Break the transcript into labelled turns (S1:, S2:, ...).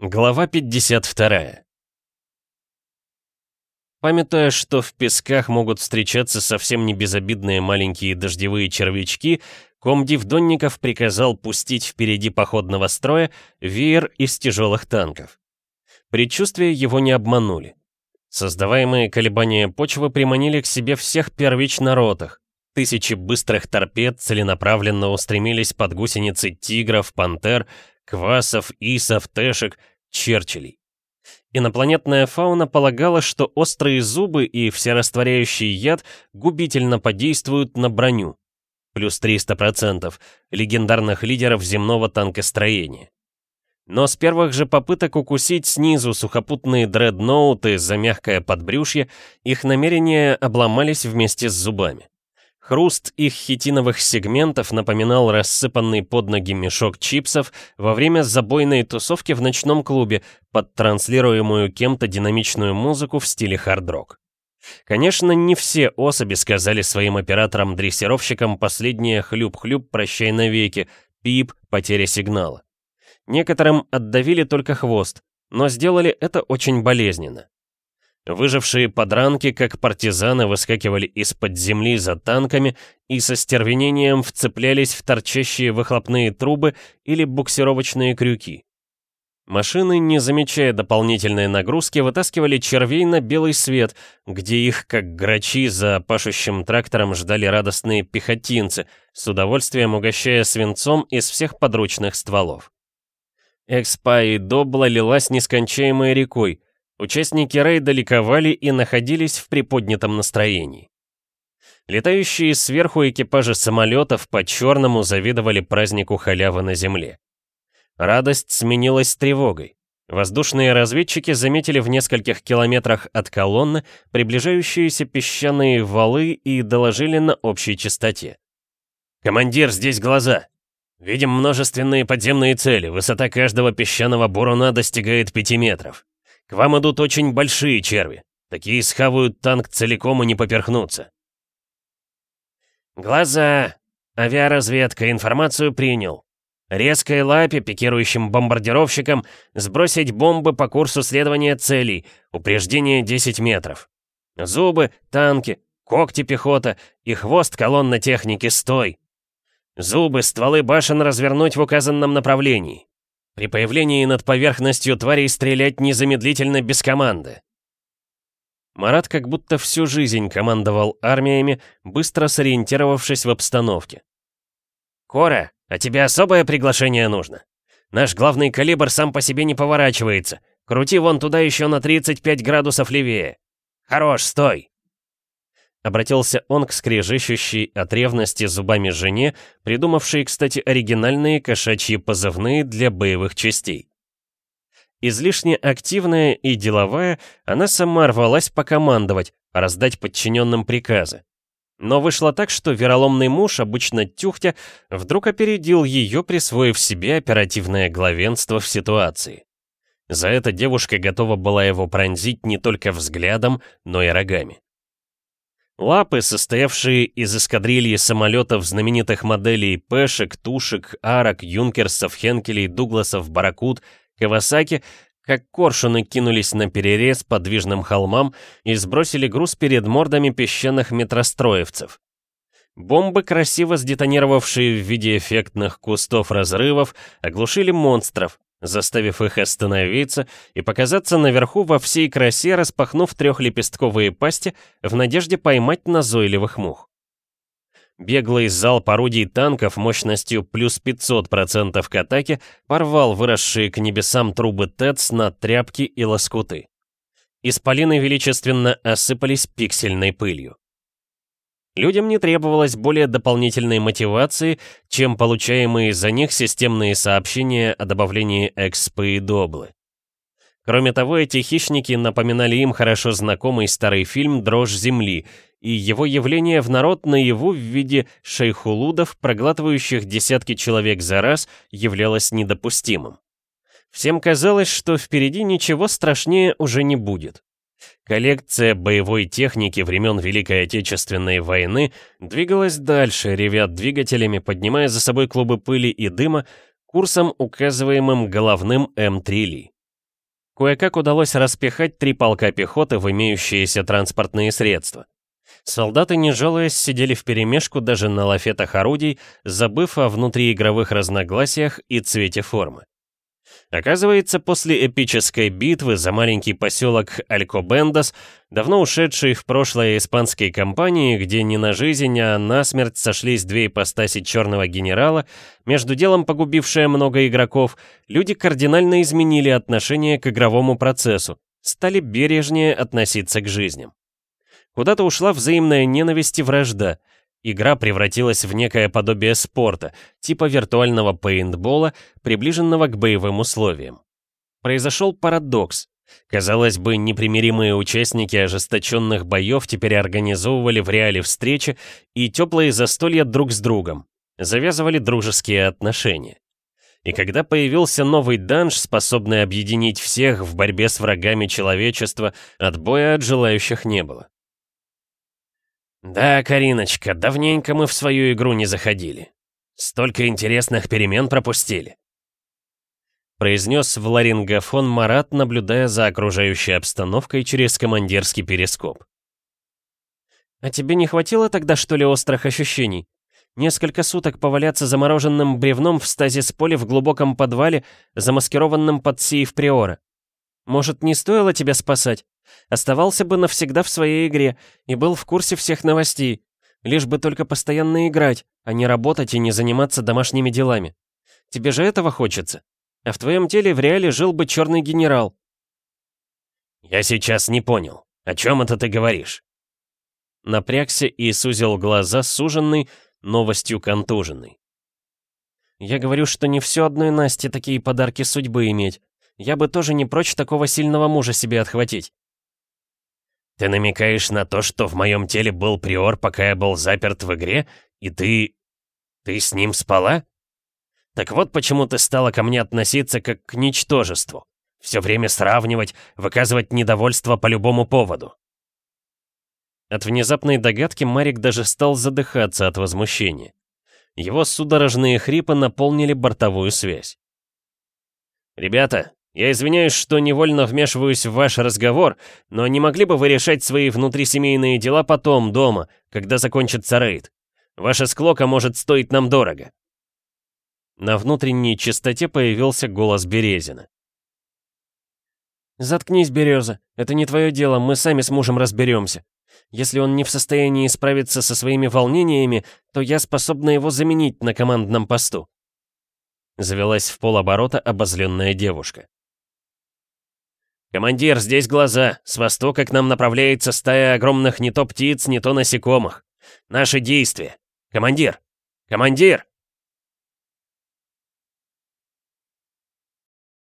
S1: Глава 52 Памятуя, что в песках могут встречаться совсем не безобидные маленькие дождевые червячки, комдив Донников приказал пустить впереди походного строя веер из тяжелых танков. Предчувствия его не обманули. Создаваемые колебания почвы приманили к себе всех первично ротах. Тысячи быстрых торпед целенаправленно устремились под гусеницы тигров, пантер, квасов, исов, тэшек, черчиллей. Инопланетная фауна полагала, что острые зубы и всерастворяющий яд губительно подействуют на броню. Плюс 300% легендарных лидеров земного танкостроения. Но с первых же попыток укусить снизу сухопутные дредноуты за мягкое подбрюшье, их намерения обломались вместе с зубами. Хруст их хитиновых сегментов напоминал рассыпанный под ноги мешок чипсов во время забойной тусовки в ночном клубе под транслируемую кем-то динамичную музыку в стиле хард-рок. Конечно, не все особи сказали своим операторам-дрессировщикам последнее «хлюп-хлюп, прощай навеки», «пип, потеря сигнала». Некоторым отдавили только хвост, но сделали это очень болезненно. Выжившие подранки, как партизаны, выскакивали из-под земли за танками и со стервенением вцеплялись в торчащие выхлопные трубы или буксировочные крюки. Машины, не замечая дополнительной нагрузки, вытаскивали червей на белый свет, где их, как грачи за пашущим трактором, ждали радостные пехотинцы, с удовольствием угощая свинцом из всех подручных стволов. Экспа и Добла лилась нескончаемой рекой, Участники рейда ликовали и находились в приподнятом настроении. Летающие сверху экипажи самолетов по-черному завидовали празднику халявы на земле. Радость сменилась тревогой. Воздушные разведчики заметили в нескольких километрах от колонны приближающиеся песчаные валы и доложили на общей частоте. «Командир, здесь глаза! Видим множественные подземные цели, высота каждого песчаного буруна достигает пяти метров. К вам идут очень большие черви. Такие схавают танк целиком и не поперхнутся. Глаза. Авиаразведка. Информацию принял. Резкой лапе, пикирующим бомбардировщикам, сбросить бомбы по курсу следования целей. Упреждение 10 метров. Зубы, танки, когти пехота и хвост колонна техники «Стой!». Зубы, стволы башен развернуть в указанном направлении. При появлении над поверхностью тварей стрелять незамедлительно без команды. Марат как будто всю жизнь командовал армиями, быстро сориентировавшись в обстановке. «Кора, а тебе особое приглашение нужно? Наш главный калибр сам по себе не поворачивается. Крути вон туда еще на 35 градусов левее. Хорош, стой!» Обратился он к скрежещущей от ревности зубами жене, придумавшей, кстати, оригинальные кошачьи позывные для боевых частей. Излишне активная и деловая, она сама рвалась покомандовать, раздать подчиненным приказы. Но вышло так, что вероломный муж, обычно тюхтя, вдруг опередил ее, присвоив себе оперативное главенство в ситуации. За это девушка готова была его пронзить не только взглядом, но и рогами. Лапы, состоявшие из эскадрильи самолетов знаменитых моделей Пешек, Тушек, Арок, Юнкерсов, Хенкелей, Дугласов, Баракут, Кавасаки, как коршуны кинулись на перерез подвижным холмам и сбросили груз перед мордами песчаных метростроевцев. Бомбы, красиво сдетонировавшие в виде эффектных кустов разрывов, оглушили монстров, заставив их остановиться и показаться наверху во всей красе, распахнув трехлепестковые пасти в надежде поймать назойливых мух. Беглый залп орудий танков мощностью плюс 500% к атаке порвал выросшие к небесам трубы ТЭЦ на тряпки и лоскуты. Исполины величественно осыпались пиксельной пылью. Людям не требовалось более дополнительной мотивации, чем получаемые за них системные сообщения о добавлении экспы и доблы. Кроме того, эти хищники напоминали им хорошо знакомый старый фильм «Дрожь земли» и его явление в народ наяву в виде шейхулудов, проглатывающих десятки человек за раз, являлось недопустимым. Всем казалось, что впереди ничего страшнее уже не будет. Коллекция боевой техники времен Великой Отечественной войны двигалась дальше, ревя двигателями, поднимая за собой клубы пыли и дыма, курсом, указываемым головным М3 Ли. Кое-как удалось распихать три полка пехоты в имеющиеся транспортные средства. Солдаты, не жалуясь, сидели вперемешку даже на лафетах орудий, забыв о внутриигровых разногласиях и цвете формы. Оказывается, после эпической битвы за маленький поселок Алькобендас, давно ушедший в прошлое испанской кампании, где не на жизнь, а на смерть сошлись две ипостаси черного генерала, между делом погубившие много игроков, люди кардинально изменили отношение к игровому процессу, стали бережнее относиться к жизням. Куда-то ушла взаимная ненависть и вражда, Игра превратилась в некое подобие спорта, типа виртуального пейнтбола, приближенного к боевым условиям. Произошел парадокс. Казалось бы, непримиримые участники ожесточенных боев теперь организовывали в реале встречи и теплые застолья друг с другом, завязывали дружеские отношения. И когда появился новый данж, способный объединить всех в борьбе с врагами человечества, отбоя от желающих не было. «Да, Кариночка, давненько мы в свою игру не заходили. Столько интересных перемен пропустили», — произнес в ларингофон Марат, наблюдая за окружающей обстановкой через командирский перископ. «А тебе не хватило тогда, что ли, острых ощущений? Несколько суток поваляться замороженным бревном в стазис поле в глубоком подвале, замаскированном под сейф Приора? Может, не стоило тебя спасать? Оставался бы навсегда в своей игре и был в курсе всех новостей. Лишь бы только постоянно играть, а не работать и не заниматься домашними делами. Тебе же этого хочется? А в твоем теле в реале жил бы черный генерал. Я сейчас не понял. О чем это ты говоришь? Напрягся и сузил глаза суженный, новостью контуженный. Я говорю, что не все одной Насте такие подарки судьбы иметь. Я бы тоже не прочь такого сильного мужа себе отхватить. Ты намекаешь на то, что в моем теле был приор, пока я был заперт в игре, и ты... ты с ним спала? Так вот почему ты стала ко мне относиться как к ничтожеству. Все время сравнивать, выказывать недовольство по любому поводу. От внезапной догадки Марик даже стал задыхаться от возмущения. Его судорожные хрипы наполнили бортовую связь. «Ребята, я извиняюсь, что невольно вмешиваюсь в ваш разговор, но не могли бы вы решать свои внутрисемейные дела потом, дома, когда закончится рейд? Ваша склока может стоить нам дорого». На внутренней чистоте появился голос Березина. «Заткнись, Береза. Это не твое дело, мы сами с мужем разберемся. Если он не в состоянии справиться со своими волнениями, то я способна его заменить на командном посту». Завелась в полоборота обозленная девушка. «Командир, здесь глаза. С востока к нам направляется стая огромных не то птиц, не то насекомых. Наши действия. Командир! Командир!»